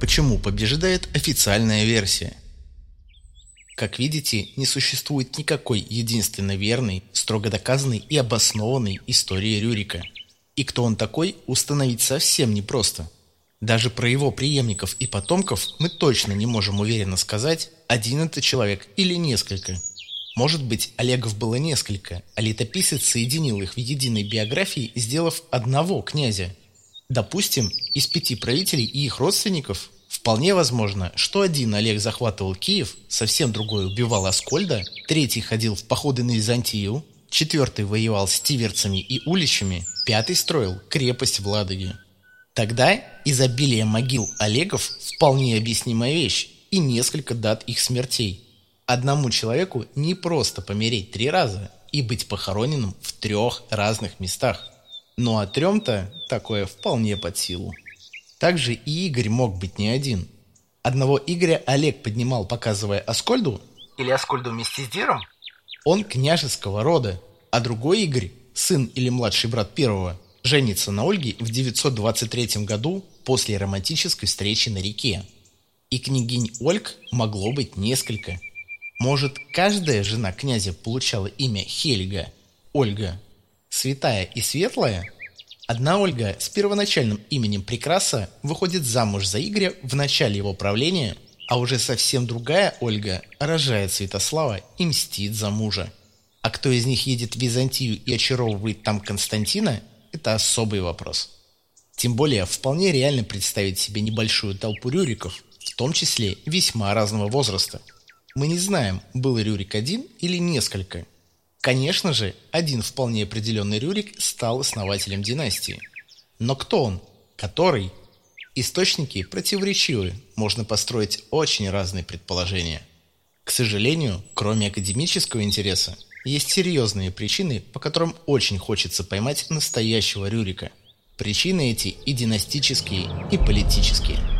Почему побеждает официальная версия? Как видите, не существует никакой единственно верной, строго доказанной и обоснованной истории Рюрика. И кто он такой, установить совсем непросто. Даже про его преемников и потомков мы точно не можем уверенно сказать, один это человек или несколько. Может быть, Олегов было несколько, а летописец соединил их в единой биографии, сделав одного князя. Допустим, из пяти правителей и их родственников вполне возможно, что один Олег захватывал Киев, совсем другой убивал Аскольда, третий ходил в походы на Византию, четвертый воевал с тиверцами и уличами, пятый строил крепость в Ладоге. Тогда изобилие могил Олегов вполне объяснимая вещь и несколько дат их смертей. Одному человеку не просто помереть три раза и быть похороненным в трех разных местах. Ну а трем-то такое вполне под силу. Также и Игорь мог быть не один. Одного Игоря Олег поднимал, показывая Аскольду, или Аскольду вместе с Диром, он княжеского рода, а другой Игорь, сын или младший брат первого, женится на Ольге в 923 году после романтической встречи на реке. И княгинь Ольг могло быть несколько. Может, каждая жена князя получала имя Хельга, Ольга, святая и светлая? Одна Ольга с первоначальным именем Прекраса выходит замуж за Игоря в начале его правления, а уже совсем другая Ольга рожает Святослава и мстит за мужа. А кто из них едет в Византию и очаровывает там Константина, это особый вопрос. Тем более, вполне реально представить себе небольшую толпу рюриков, в том числе весьма разного возраста. Мы не знаем, был Рюрик один или несколько. Конечно же, один вполне определенный Рюрик стал основателем династии. Но кто он? Который? Источники противоречивы, можно построить очень разные предположения. К сожалению, кроме академического интереса, есть серьезные причины, по которым очень хочется поймать настоящего Рюрика. Причины эти и династические, и политические.